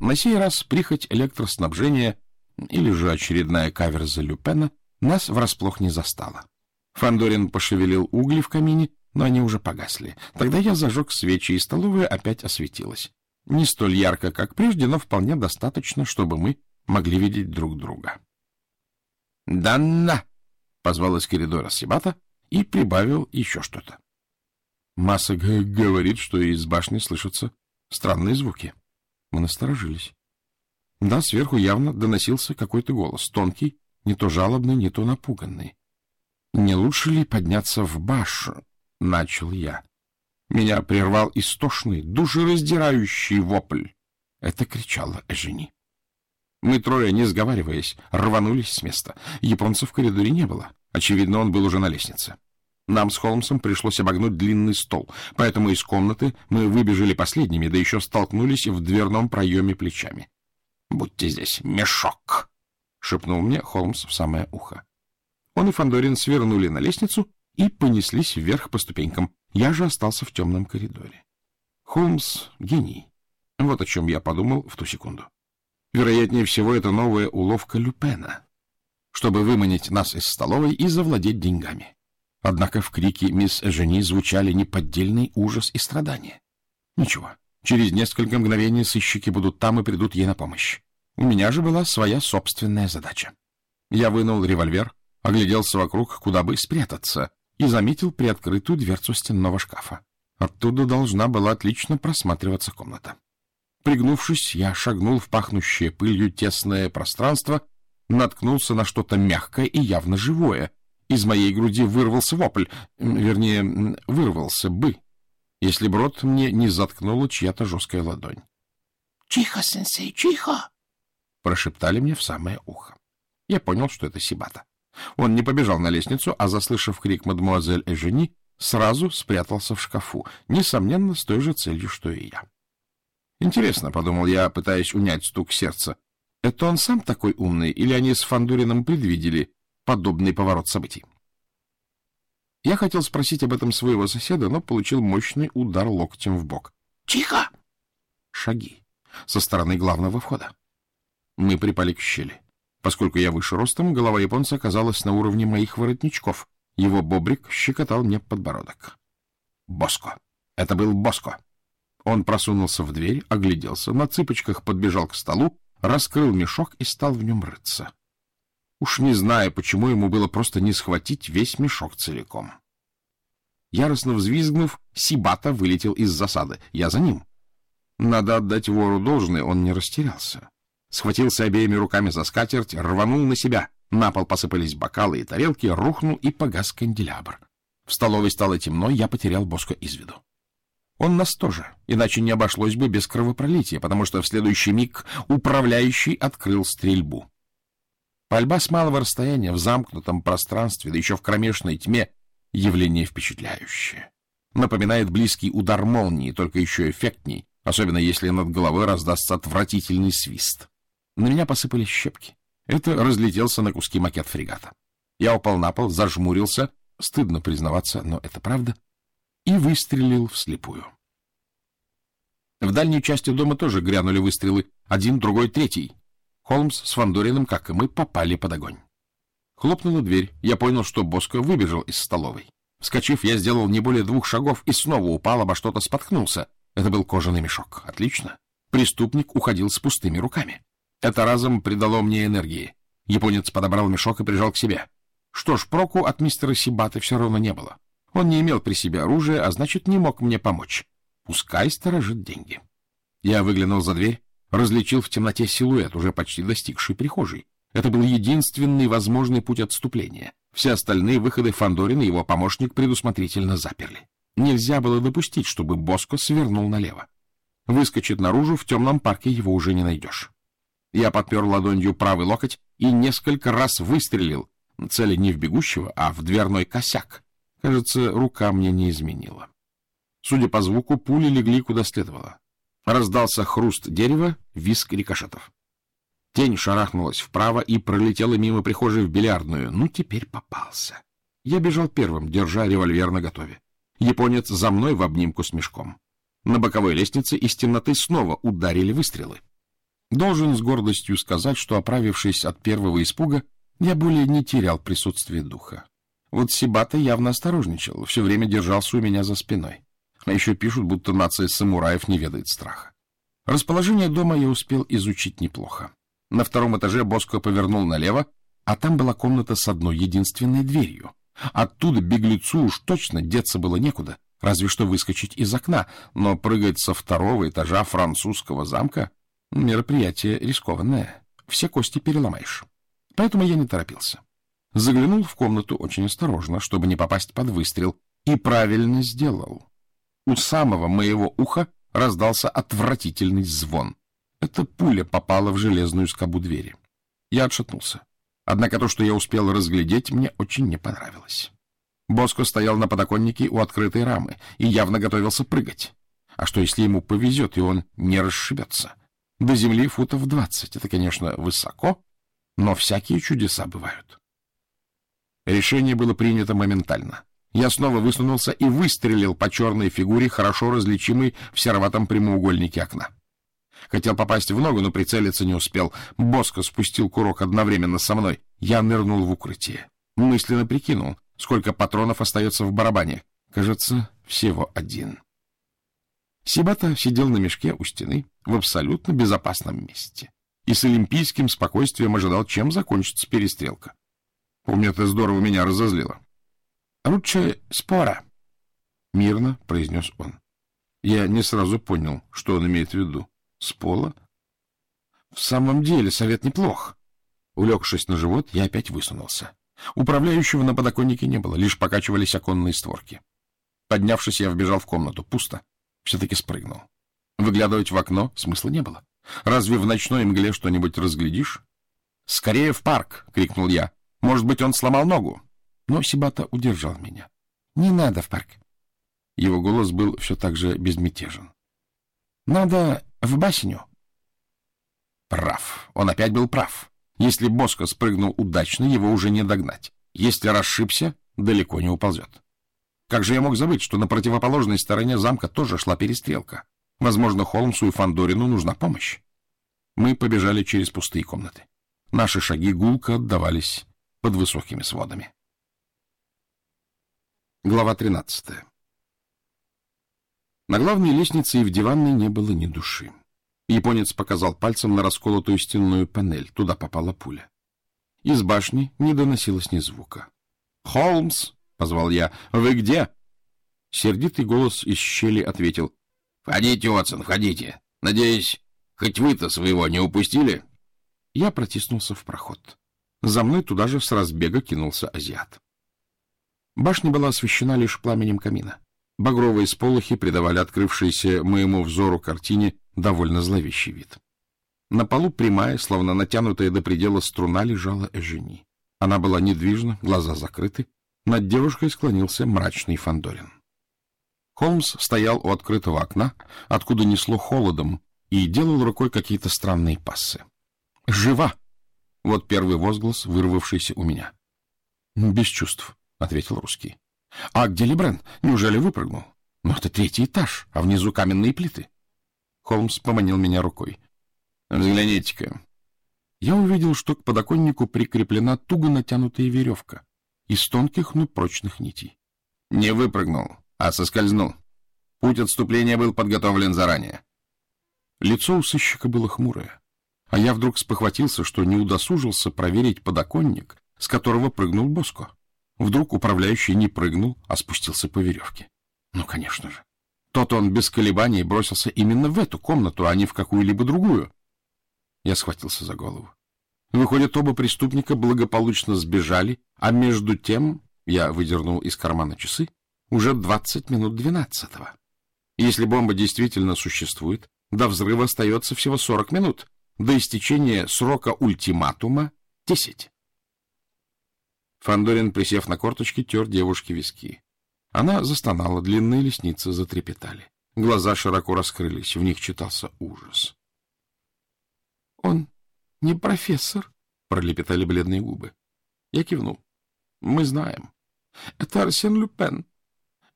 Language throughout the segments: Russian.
На сей раз прихоть электроснабжения или же очередная каверза Люпена нас врасплох не застала. Фандорин пошевелил угли в камине, но они уже погасли. Тогда я зажег свечи, и столовая опять осветилась. Не столь ярко, как прежде, но вполне достаточно, чтобы мы могли видеть друг друга. «Данна!» — позвал из коридора Сибата и прибавил еще что-то. Масса говорит, что из башни слышатся странные звуки. Мы насторожились. Да, сверху явно доносился какой-то голос, тонкий, не то жалобный, не то напуганный. «Не лучше ли подняться в башню?» — начал я. Меня прервал истошный, душераздирающий вопль. Это кричала Эжени. Мы трое, не сговариваясь, рванулись с места. Японца в коридоре не было. Очевидно, он был уже на лестнице. Нам с Холмсом пришлось обогнуть длинный стол, поэтому из комнаты мы выбежали последними, да еще столкнулись в дверном проеме плечами. — Будьте здесь, мешок! — шепнул мне Холмс в самое ухо. Он и Фандорин свернули на лестницу и понеслись вверх по ступенькам. Я же остался в темном коридоре. Холмс — гений. Вот о чем я подумал в ту секунду. Вероятнее всего, это новая уловка Люпена, чтобы выманить нас из столовой и завладеть деньгами. Однако в крике мисс Эжени звучали неподдельный ужас и страдания. Ничего, через несколько мгновений сыщики будут там и придут ей на помощь. У меня же была своя собственная задача. Я вынул револьвер, огляделся вокруг, куда бы спрятаться, и заметил приоткрытую дверцу стенного шкафа. Оттуда должна была отлично просматриваться комната. Пригнувшись, я шагнул в пахнущее пылью тесное пространство, наткнулся на что-то мягкое и явно живое, из моей груди вырвался вопль, вернее, вырвался бы, если бы рот мне не заткнула чья-то жесткая ладонь. — Чихо, сенсей, чихо! — прошептали мне в самое ухо. Я понял, что это Сибата. Он не побежал на лестницу, а, заслышав крик мадемуазель Эжени, сразу спрятался в шкафу, несомненно, с той же целью, что и я. Интересно, — подумал я, пытаясь унять стук сердца, — это он сам такой умный, или они с Фандурином предвидели, подобный поворот событий. Я хотел спросить об этом своего соседа, но получил мощный удар локтем в бок. «Тихо!» Шаги со стороны главного входа. Мы припали к щели. Поскольку я выше ростом, голова японца оказалась на уровне моих воротничков. Его бобрик щекотал мне подбородок. Боско. Это был Боско. Он просунулся в дверь, огляделся, на цыпочках подбежал к столу, раскрыл мешок и стал в нем рыться. Уж не знаю, почему ему было просто не схватить весь мешок целиком. Яростно взвизгнув, Сибата вылетел из засады. Я за ним. Надо отдать вору должное, он не растерялся. Схватился обеими руками за скатерть, рванул на себя. На пол посыпались бокалы и тарелки, рухнул и погас канделябр. В столовой стало темно, я потерял Боско из виду. Он нас тоже, иначе не обошлось бы без кровопролития, потому что в следующий миг управляющий открыл стрельбу. Пальба с малого расстояния в замкнутом пространстве, да еще в кромешной тьме, явление впечатляющее. Напоминает близкий удар молнии, только еще эффектней, особенно если над головой раздастся отвратительный свист. На меня посыпались щепки. Это разлетелся на куски макет фрегата. Я упал на пол, зажмурился, стыдно признаваться, но это правда, и выстрелил вслепую. В дальней части дома тоже грянули выстрелы, один, другой, третий. Холмс с Фандориным, как и мы, попали под огонь. Хлопнула дверь. Я понял, что Боско выбежал из столовой. Вскочив, я сделал не более двух шагов и снова упал, обо что-то споткнулся. Это был кожаный мешок. Отлично. Преступник уходил с пустыми руками. Это разом придало мне энергии. Японец подобрал мешок и прижал к себе. Что ж, проку от мистера Сибаты все равно не было. Он не имел при себе оружия, а значит, не мог мне помочь. Пускай сторожит деньги. Я выглянул за дверь различил в темноте силуэт, уже почти достигший прихожей. Это был единственный возможный путь отступления. Все остальные выходы Фандорин и его помощник предусмотрительно заперли. Нельзя было допустить, чтобы Боско свернул налево. Выскочит наружу, в темном парке его уже не найдешь. Я подпер ладонью правый локоть и несколько раз выстрелил, цели не в бегущего, а в дверной косяк. Кажется, рука мне не изменила. Судя по звуку, пули легли куда следовало. Раздался хруст дерева, виск рикошетов. Тень шарахнулась вправо и пролетела мимо прихожей в бильярдную. Ну, теперь попался. Я бежал первым, держа револьвер наготове. Японец за мной в обнимку с мешком. На боковой лестнице из темноты снова ударили выстрелы. Должен с гордостью сказать, что, оправившись от первого испуга, я более не терял присутствие духа. Вот Сибата явно осторожничал, все время держался у меня за спиной. А еще пишут, будто нация самураев не ведает страха. Расположение дома я успел изучить неплохо. На втором этаже Боско повернул налево, а там была комната с одной единственной дверью. Оттуда беглецу уж точно деться было некуда, разве что выскочить из окна, но прыгать со второго этажа французского замка — мероприятие рискованное. Все кости переломаешь. Поэтому я не торопился. Заглянул в комнату очень осторожно, чтобы не попасть под выстрел, и правильно сделал. У самого моего уха раздался отвратительный звон. Эта пуля попала в железную скобу двери. Я отшатнулся. Однако то, что я успел разглядеть, мне очень не понравилось. Боско стоял на подоконнике у открытой рамы и явно готовился прыгать. А что, если ему повезет, и он не расшибется? До земли футов двадцать. Это, конечно, высоко, но всякие чудеса бывают. Решение было принято моментально. Я снова высунулся и выстрелил по черной фигуре, хорошо различимой в сероватом прямоугольнике окна. Хотел попасть в ногу, но прицелиться не успел. Боско спустил курок одновременно со мной. Я нырнул в укрытие. Мысленно прикинул, сколько патронов остается в барабане. Кажется, всего один. Сибата сидел на мешке у стены в абсолютно безопасном месте и с олимпийским спокойствием ожидал, чем закончится перестрелка. Помню, это здорово меня разозлило. — Лучше спора, — мирно произнес он. Я не сразу понял, что он имеет в виду. С пола? В самом деле, совет неплох. Улегшись на живот, я опять высунулся. Управляющего на подоконнике не было, лишь покачивались оконные створки. Поднявшись, я вбежал в комнату. Пусто. Все-таки спрыгнул. Выглядывать в окно смысла не было. Разве в ночной мгле что-нибудь разглядишь? «Скорее в парк!» — крикнул я. «Может быть, он сломал ногу?» Но Сибата удержал меня. «Не надо в парк». Его голос был все так же безмятежен. «Надо в бассейню». Прав. Он опять был прав. Если Боско спрыгнул удачно, его уже не догнать. Если расшибся, далеко не уползет. Как же я мог забыть, что на противоположной стороне замка тоже шла перестрелка? Возможно, Холмсу и Фандорину нужна помощь. Мы побежали через пустые комнаты. Наши шаги гулко отдавались под высокими сводами. Глава 13. На главной лестнице и в диванной не было ни души. Японец показал пальцем на расколотую стенную панель. Туда попала пуля. Из башни не доносилось ни звука. «Холмс!» — позвал я. «Вы где?» Сердитый голос из щели ответил. — Входите, Отсон, входите. Надеюсь, хоть вы-то своего не упустили? Я протиснулся в проход. За мной туда же с разбега кинулся азиат. Башня была освещена лишь пламенем камина. Багровые сполохи придавали открывшейся моему взору картине довольно зловещий вид. На полу прямая, словно натянутая до предела струна, лежала Эжени. Она была недвижна, глаза закрыты. Над девушкой склонился мрачный Фандорин. Холмс стоял у открытого окна, откуда несло холодом, и делал рукой какие-то странные пассы. «Жива!» — вот первый возглас, вырвавшийся у меня. «Без чувств», — ответил русский. «А где Лебрен? Неужели выпрыгнул? Но это третий этаж, а внизу каменные плиты». Холмс поманил меня рукой. «Взгляните-ка». Я увидел, что к подоконнику прикреплена туго натянутая веревка из тонких, но прочных нитей. «Не выпрыгнул а соскользнул. Путь отступления был подготовлен заранее. Лицо у сыщика было хмурое, а я вдруг спохватился, что не удосужился проверить подоконник, с которого прыгнул Боско. Вдруг управляющий не прыгнул, а спустился по веревке. Ну, конечно же. Тот он без колебаний бросился именно в эту комнату, а не в какую-либо другую. Я схватился за голову. Выходит, оба преступника благополучно сбежали, а между тем я выдернул из кармана часы уже 20 минут двенадцатого. Если бомба действительно существует, до взрыва остается всего 40 минут, до истечения срока ультиматума — 10. Фандорин, присев на корточки, тер девушке виски. Она застонала, длинные лестницы затрепетали. Глаза широко раскрылись, в них читался ужас. — Он не профессор, — пролепетали бледные губы. Я кивнул. — Мы знаем. Это Арсен Люпен.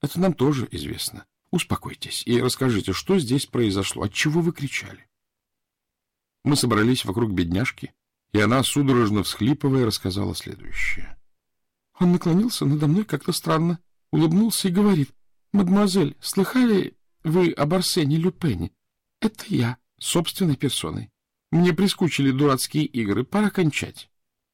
Это нам тоже известно. Успокойтесь и расскажите, что здесь произошло, от чего вы кричали. Мы собрались вокруг бедняжки, и она, судорожно всхлипывая, рассказала следующее. Он наклонился надо мной как-то странно, улыбнулся и говорит, «Мадемуазель, слыхали вы об Арсене Люпене? Это я, собственной персоной. Мне прискучили дурацкие игры, пора кончать.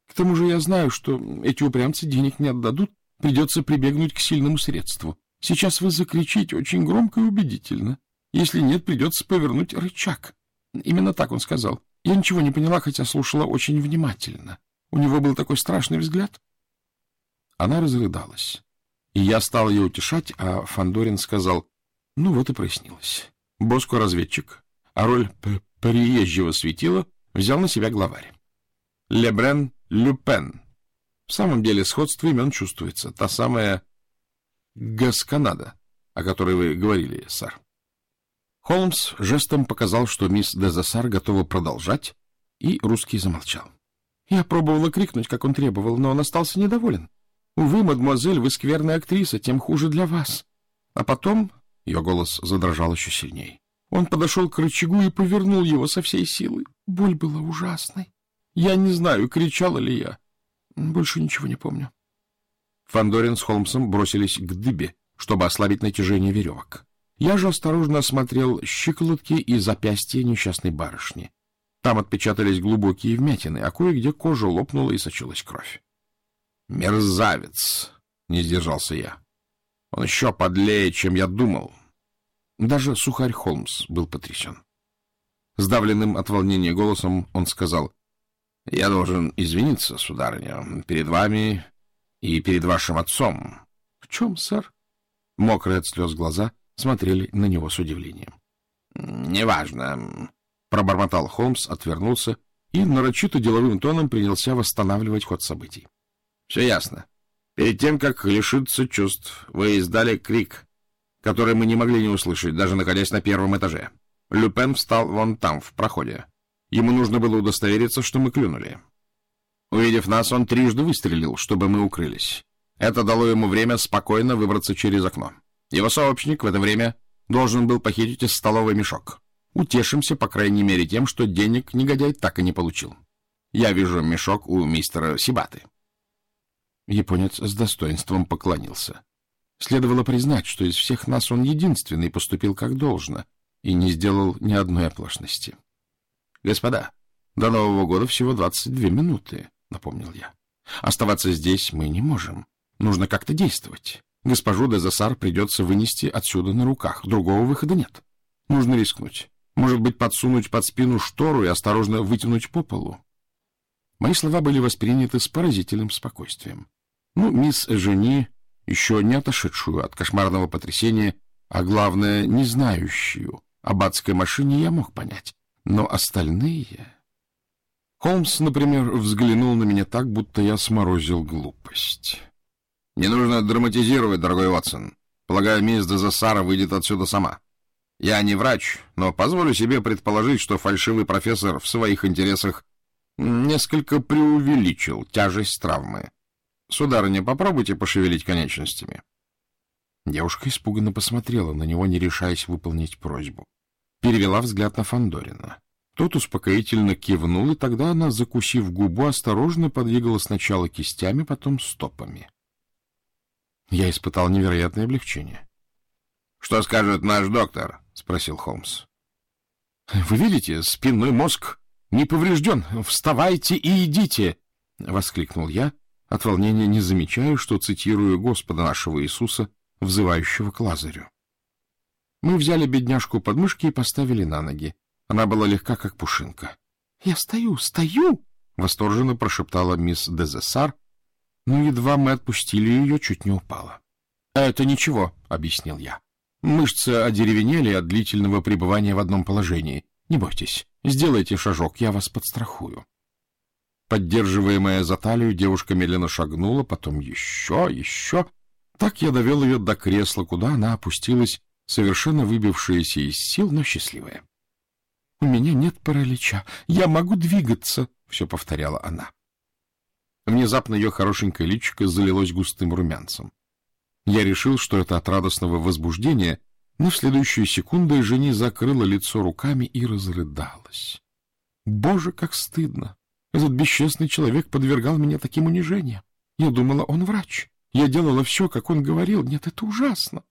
К тому же я знаю, что эти упрямцы денег не отдадут, придется прибегнуть к сильному средству. Сейчас вы закричите очень громко и убедительно. Если нет, придется повернуть рычаг. Именно так он сказал. Я ничего не поняла, хотя слушала очень внимательно. У него был такой страшный взгляд. Она разрыдалась. И я стал ее утешать, а Фандорин сказал, ну вот и прояснилось. Боско разведчик, а роль приезжего светила взял на себя главарь. Лебрен Люпен. В самом деле сходство имен чувствуется. Та самая Гасканада, о которой вы говорили, сэр. Холмс жестом показал, что мисс Дезасар готова продолжать, и русский замолчал. Я пробовала крикнуть, как он требовал, но он остался недоволен. Увы, мадемуазель, вы скверная актриса, тем хуже для вас. А потом... Ее голос задрожал еще сильнее. Он подошел к рычагу и повернул его со всей силы. Боль была ужасной. Я не знаю, кричала ли я. Больше ничего не помню. Фандорин с Холмсом бросились к дыбе, чтобы ослабить натяжение веревок. Я же осторожно осмотрел щиколотки и запястья несчастной барышни. Там отпечатались глубокие вмятины, а кое-где кожа лопнула и сочилась кровь. «Мерзавец!» — не сдержался я. «Он еще подлее, чем я думал». Даже сухарь Холмс был потрясен. Сдавленным от волнения голосом он сказал, «Я должен извиниться, сударыня, перед вами и перед вашим отцом». «В чем, сэр?» Мокрые от слез глаза смотрели на него с удивлением. — Неважно, — пробормотал Холмс, отвернулся и нарочито деловым тоном принялся восстанавливать ход событий. — Все ясно. Перед тем, как лишиться чувств, вы издали крик, который мы не могли не услышать, даже находясь на первом этаже. Люпен встал вон там, в проходе. Ему нужно было удостовериться, что мы клюнули. Увидев нас, он трижды выстрелил, чтобы мы укрылись. Это дало ему время спокойно выбраться через окно. Его сообщник в это время должен был похитить из столовой мешок. Утешимся, по крайней мере, тем, что денег негодяй так и не получил. Я вижу мешок у мистера Сибаты. Японец с достоинством поклонился. Следовало признать, что из всех нас он единственный поступил как должно и не сделал ни одной оплошности. — Господа, до Нового года всего 22 минуты, — напомнил я. — Оставаться здесь мы не можем. Нужно как-то действовать. Госпожу Дезасар придется вынести отсюда на руках. Другого выхода нет. Нужно рискнуть. Может быть, подсунуть под спину штору и осторожно вытянуть по полу. Мои слова были восприняты с поразительным спокойствием. Ну, мисс Жени, еще не отошедшую от кошмарного потрясения, а главное, не знающую об адской машине, я мог понять. Но остальные... Холмс, например, взглянул на меня так, будто я сморозил глупость. Не нужно драматизировать, дорогой Ватсон. Полагаю, мисс Дезасара выйдет отсюда сама. Я не врач, но позволю себе предположить, что фальшивый профессор в своих интересах несколько преувеличил тяжесть травмы. Сударыня, попробуйте пошевелить конечностями. Девушка испуганно посмотрела на него, не решаясь выполнить просьбу. Перевела взгляд на Фандорина. Тот успокоительно кивнул, и тогда она, закусив губу, осторожно подвигала сначала кистями, потом стопами. Я испытал невероятное облегчение. — Что скажет наш доктор? — спросил Холмс. — Вы видите, спинной мозг не поврежден. Вставайте и идите! — воскликнул я, от волнения не замечая, что цитирую Господа нашего Иисуса, взывающего к Лазарю. Мы взяли бедняжку под мышки и поставили на ноги. Она была легка, как пушинка. — Я стою, стою! — восторженно прошептала мисс Дезессар, но едва мы отпустили ее, чуть не упала. — Это ничего, — объяснил я. Мышцы одеревенели от длительного пребывания в одном положении. Не бойтесь, сделайте шажок, я вас подстрахую. Поддерживаемая за талию, девушка медленно шагнула, потом еще, еще. Так я довел ее до кресла, куда она опустилась, совершенно выбившаяся из сил, но счастливая. — У меня нет паралича, я могу двигаться, — все повторяла она. Внезапно ее хорошенькое личико залилось густым румянцем. Я решил, что это от радостного возбуждения, но в следующую секунду жени закрыла лицо руками и разрыдалась. Боже, как стыдно! Этот бесчестный человек подвергал меня таким унижениям. Я думала, он врач. Я делала все, как он говорил. Нет, это ужасно.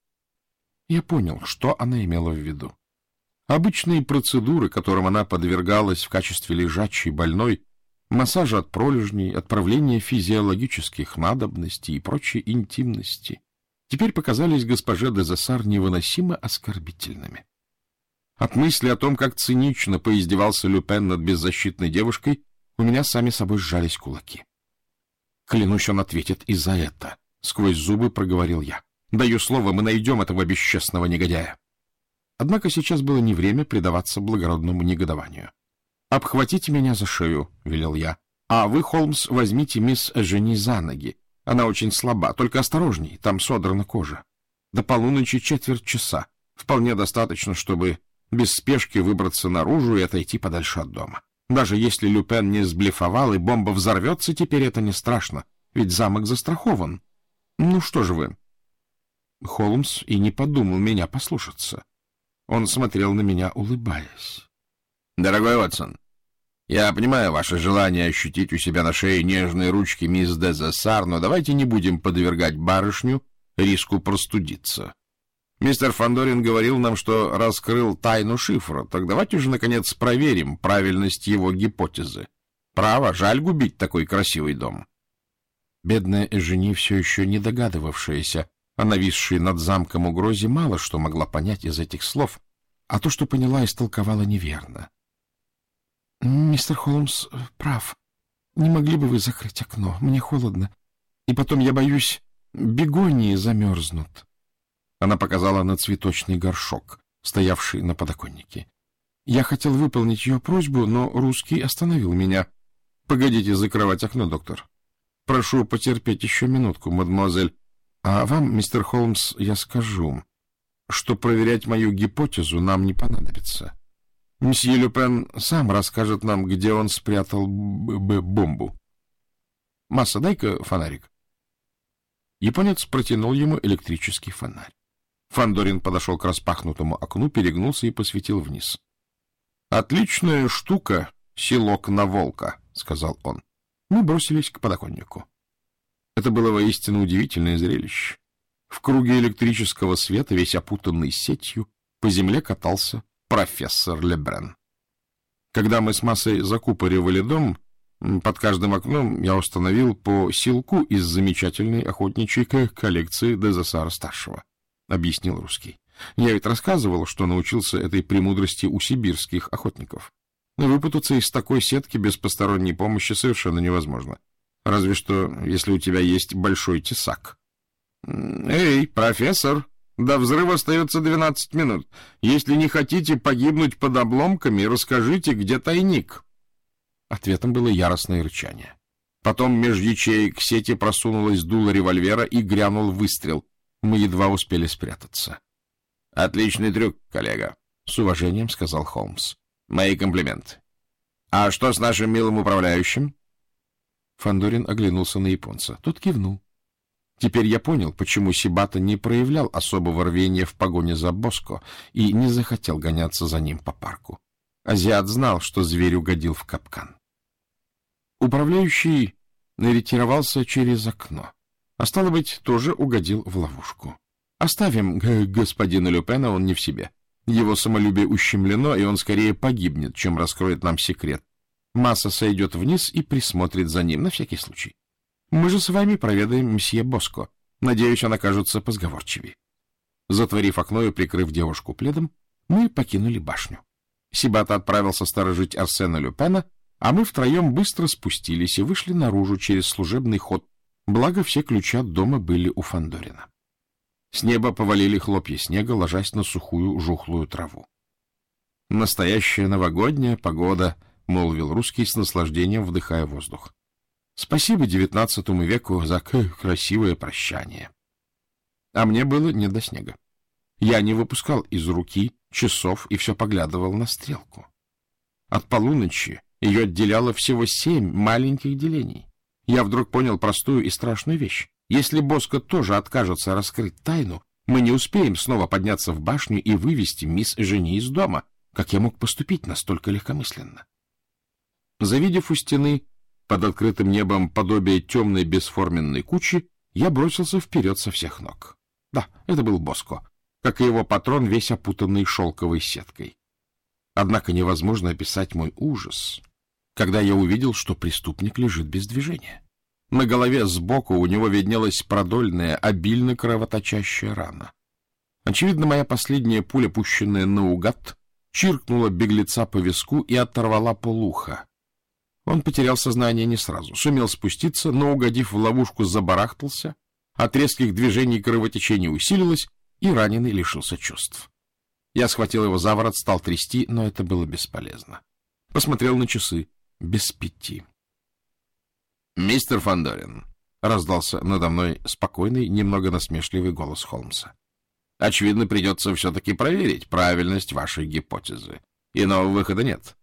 Я понял, что она имела в виду. Обычные процедуры, которым она подвергалась в качестве лежачей больной, массажа от пролежней, отправления физиологических надобностей и прочей интимности, теперь показались госпоже де Засар невыносимо оскорбительными. От мысли о том, как цинично поиздевался Люпен над беззащитной девушкой, у меня сами собой сжались кулаки. Клянусь, он ответит и за это. Сквозь зубы проговорил я. Даю слово, мы найдем этого бесчестного негодяя. Однако сейчас было не время предаваться благородному негодованию. «Обхватите меня за шею», — велел я. «А вы, Холмс, возьмите мисс Жени за ноги. Она очень слаба, только осторожней, там содрана кожа. До полуночи четверть часа. Вполне достаточно, чтобы без спешки выбраться наружу и отойти подальше от дома. Даже если Люпен не сблефовал и бомба взорвется, теперь это не страшно, ведь замок застрахован. Ну что же вы? Холмс и не подумал меня послушаться. Он смотрел на меня, улыбаясь. — Дорогой Ватсон, я понимаю ваше желание ощутить у себя на шее нежные ручки мисс Дезессар, но давайте не будем подвергать барышню риску простудиться. Мистер Фандорин говорил нам, что раскрыл тайну шифра. Так давайте уже, наконец, проверим правильность его гипотезы. Право, жаль губить такой красивый дом. Бедная Эжени, все еще не догадывавшаяся о нависшей над замком угрозе, мало что могла понять из этих слов, а то, что поняла, истолковала неверно. — Мистер Холмс прав. Не могли бы вы закрыть окно? Мне холодно. И потом, я боюсь, бегонии замерзнут. Она показала на цветочный горшок, стоявший на подоконнике. Я хотел выполнить ее просьбу, но русский остановил меня. — Погодите закрывать окно, доктор. Прошу потерпеть еще минутку, мадемуазель. А вам, мистер Холмс, я скажу, что проверять мою гипотезу нам не понадобится. Мсье Люпен сам расскажет нам, где он спрятал бомбу. Масса, дай-ка фонарик. Японец протянул ему электрический фонарь. Фандорин подошел к распахнутому окну, перегнулся и посветил вниз. — Отличная штука, селок на волка, — сказал он. Мы бросились к подоконнику. Это было воистину удивительное зрелище. В круге электрического света, весь опутанный сетью, по земле катался профессор Лебрен. Когда мы с массой закупоривали дом, под каждым окном я установил по силку из замечательной охотничьей коллекции Дезасара-старшего. — объяснил русский. — Я ведь рассказывал, что научился этой премудрости у сибирских охотников. Но выпутаться из такой сетки без посторонней помощи совершенно невозможно. Разве что, если у тебя есть большой тесак. — Эй, профессор, до взрыва остается двенадцать минут. Если не хотите погибнуть под обломками, расскажите, где тайник. Ответом было яростное рычание. Потом меж ячеек сети просунулась дуло револьвера и грянул выстрел. Мы едва успели спрятаться. — Отличный трюк, коллега, — с уважением сказал Холмс. — Мои комплименты. — А что с нашим милым управляющим? Фандорин оглянулся на японца. Тот кивнул. Теперь я понял, почему Сибата не проявлял особого рвения в погоне за Боско и не захотел гоняться за ним по парку. Азиат знал, что зверь угодил в капкан. Управляющий ретировался через окно а стало быть, тоже угодил в ловушку. Оставим господина Люпена, он не в себе. Его самолюбие ущемлено, и он скорее погибнет, чем раскроет нам секрет. Масса сойдет вниз и присмотрит за ним, на всякий случай. Мы же с вами проведаем мсье Боско. Надеюсь, он окажется позговорчивее. Затворив окно и прикрыв девушку пледом, мы покинули башню. Сибата отправился сторожить Арсена Люпена, а мы втроем быстро спустились и вышли наружу через служебный ход, Благо, все ключи от дома были у Фандорина. С неба повалили хлопья снега, ложась на сухую жухлую траву. «Настоящая новогодняя погода», — молвил русский с наслаждением, вдыхая воздух. «Спасибо девятнадцатому веку за красивое прощание». А мне было не до снега. Я не выпускал из руки часов и все поглядывал на стрелку. От полуночи ее отделяло всего семь маленьких делений я вдруг понял простую и страшную вещь. Если Боско тоже откажется раскрыть тайну, мы не успеем снова подняться в башню и вывести мисс Жени из дома, как я мог поступить настолько легкомысленно. Завидев у стены под открытым небом подобие темной бесформенной кучи, я бросился вперед со всех ног. Да, это был Боско, как и его патрон, весь опутанный шелковой сеткой. Однако невозможно описать мой ужас, когда я увидел, что преступник лежит без движения. На голове сбоку у него виднелась продольная, обильно кровоточащая рана. Очевидно, моя последняя пуля, пущенная наугад, чиркнула беглеца по виску и оторвала полуха. Он потерял сознание не сразу, сумел спуститься, но, угодив в ловушку, забарахтался, от резких движений кровотечение усилилось, и раненый лишился чувств. Я схватил его за ворот, стал трясти, но это было бесполезно. Посмотрел на часы. Без пяти. «Мистер Фандорин», — раздался надо мной спокойный, немного насмешливый голос Холмса. «Очевидно, придется все-таки проверить правильность вашей гипотезы. Иного выхода нет.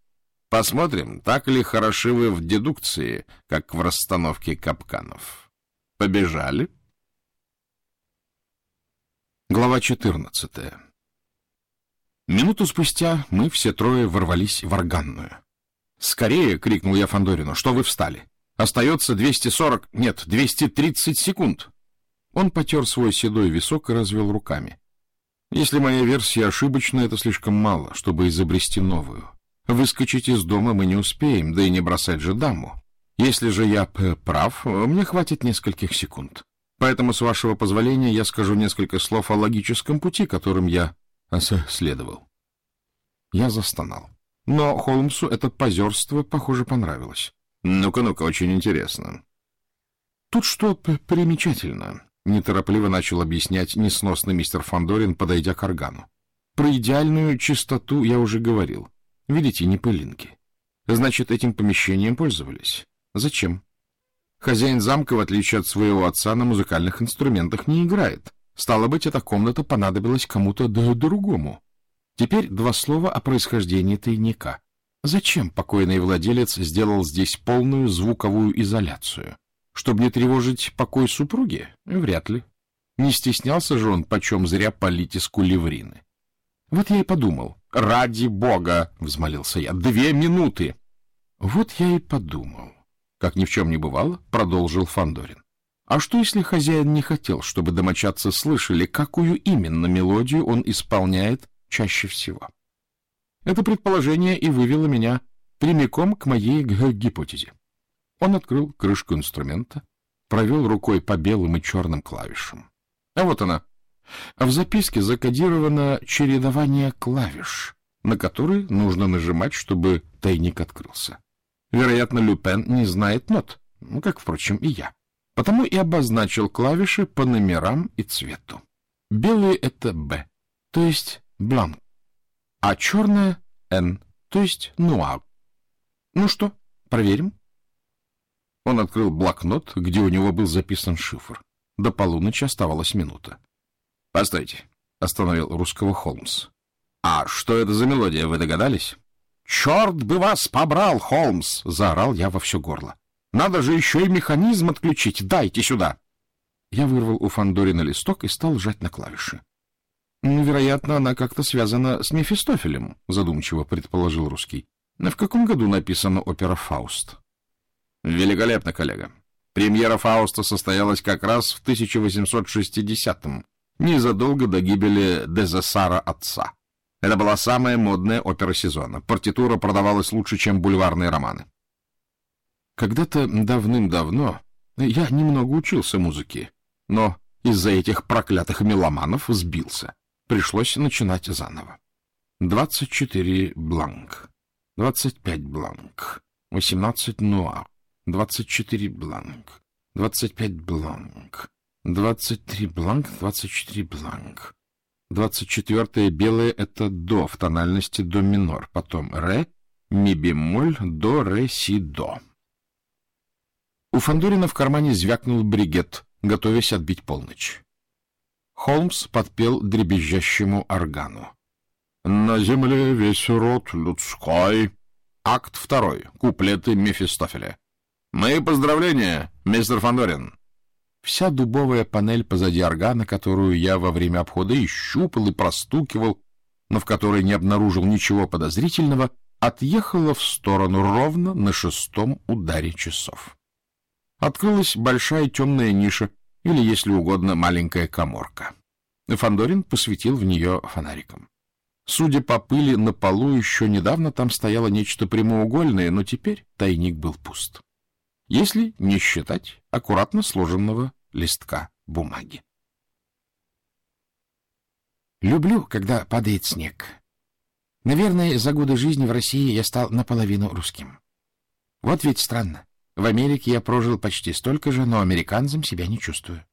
Посмотрим, так ли хороши вы в дедукции, как в расстановке капканов. Побежали?» Глава четырнадцатая Минуту спустя мы все трое ворвались в органную. «Скорее!» — крикнул я Фандорину. «Что вы встали? Остается 240... Нет, 230 секунд!» Он потер свой седой висок и развел руками. «Если моя версия ошибочна, это слишком мало, чтобы изобрести новую. Выскочить из дома мы не успеем, да и не бросать же даму. Если же я прав, мне хватит нескольких секунд. Поэтому, с вашего позволения, я скажу несколько слов о логическом пути, которым я следовал. Я застонал. Но Холмсу это позерство, похоже, понравилось. Ну-ка, ну-ка, очень интересно. Тут что примечательно, неторопливо начал объяснять несносный мистер Фандорин, подойдя к органу. Про идеальную чистоту я уже говорил. Видите, не пылинки. Значит, этим помещением пользовались. Зачем? Хозяин замка, в отличие от своего отца, на музыкальных инструментах не играет. Стало быть, эта комната понадобилась кому-то да другому. Теперь два слова о происхождении тайника. Зачем покойный владелец сделал здесь полную звуковую изоляцию? Чтобы не тревожить покой супруги? Вряд ли. Не стеснялся же он почем зря полить из кулеврины. Вот я и подумал. «Ради бога!» — взмолился я. «Две минуты!» Вот я и подумал. Как ни в чем не бывало, продолжил Фандорин. А что, если хозяин не хотел, чтобы домочадцы слышали, какую именно мелодию он исполняет чаще всего? Это предположение и вывело меня прямиком к моей гипотезе. Он открыл крышку инструмента, провел рукой по белым и черным клавишам. А вот она. В записке закодировано чередование клавиш, на которые нужно нажимать, чтобы тайник открылся. Вероятно, Люпен не знает нот, ну, как, впрочем, и я потому и обозначил клавиши по номерам и цвету. Белый — это «Б», то есть «бланк», а черное — «Н», то есть «нуар». Ну что, проверим? Он открыл блокнот, где у него был записан шифр. До полуночи оставалась минута. — Постойте, — остановил русского Холмс. — А что это за мелодия, вы догадались? — Черт бы вас побрал, Холмс! — заорал я во все горло. Надо же еще и механизм отключить. Дайте сюда. Я вырвал у Фандорина листок и стал жать на клавиши. «Ну, вероятно, она как-то связана с Мефистофелем, задумчиво предположил русский. В каком году написана опера «Фауст»? Великолепно, коллега. Премьера «Фауста» состоялась как раз в 1860-м, незадолго до гибели Дезессара отца. Это была самая модная опера сезона. Партитура продавалась лучше, чем бульварные романы. Когда-то давным-давно я немного учился музыке, но из-за этих проклятых меломанов сбился. Пришлось начинать заново. Двадцать четыре бланк, двадцать пять blanc, восемнадцать noir, двадцать четыре blanc, двадцать пять blanc, двадцать три blanc, двадцать четыре blanc. Двадцать четвертое белое — это до в тональности до минор, потом ре, ми бемоль, до, ре, си, до. У Фандорина в кармане звякнул брегет, готовясь отбить полночь. Холмс подпел дребезжащему органу. «На земле весь род людской». Акт второй. Куплеты Мефистофеля. «Мои поздравления, мистер Фандорин». Вся дубовая панель позади органа, которую я во время обхода и щупал, и простукивал, но в которой не обнаружил ничего подозрительного, отъехала в сторону ровно на шестом ударе часов. Открылась большая темная ниша, или, если угодно, маленькая коморка. Фандорин посветил в нее фонариком. Судя по пыли на полу, еще недавно там стояло нечто прямоугольное, но теперь тайник был пуст. Если не считать аккуратно сложенного листка бумаги. Люблю, когда падает снег. Наверное, за годы жизни в России я стал наполовину русским. Вот ведь странно. В Америке я прожил почти столько же, но американцем себя не чувствую.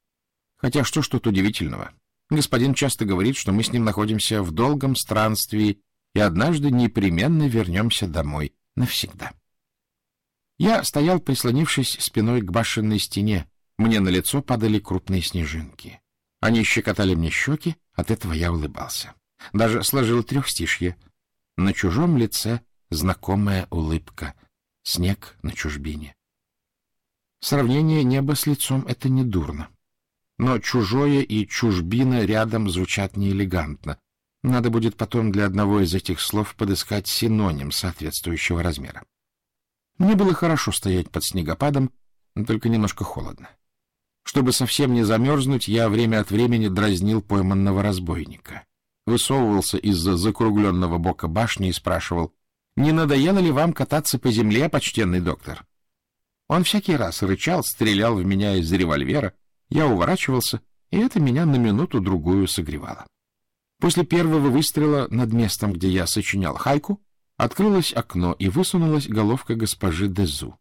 Хотя что ж тут удивительного? Господин часто говорит, что мы с ним находимся в долгом странстве и однажды непременно вернемся домой навсегда. Я стоял, прислонившись спиной к башенной стене. Мне на лицо падали крупные снежинки. Они щекотали мне щеки, от этого я улыбался. Даже сложил трехстишье. На чужом лице знакомая улыбка. Снег на чужбине. Сравнение неба с лицом — это не дурно. Но чужое и чужбина рядом звучат неэлегантно. Надо будет потом для одного из этих слов подыскать синоним соответствующего размера. Мне было хорошо стоять под снегопадом, только немножко холодно. Чтобы совсем не замерзнуть, я время от времени дразнил пойманного разбойника. Высовывался из-за закругленного бока башни и спрашивал, «Не надоело ли вам кататься по земле, почтенный доктор?» Он всякий раз рычал, стрелял в меня из револьвера, я уворачивался, и это меня на минуту-другую согревало. После первого выстрела над местом, где я сочинял хайку, открылось окно, и высунулась головка госпожи Дезу.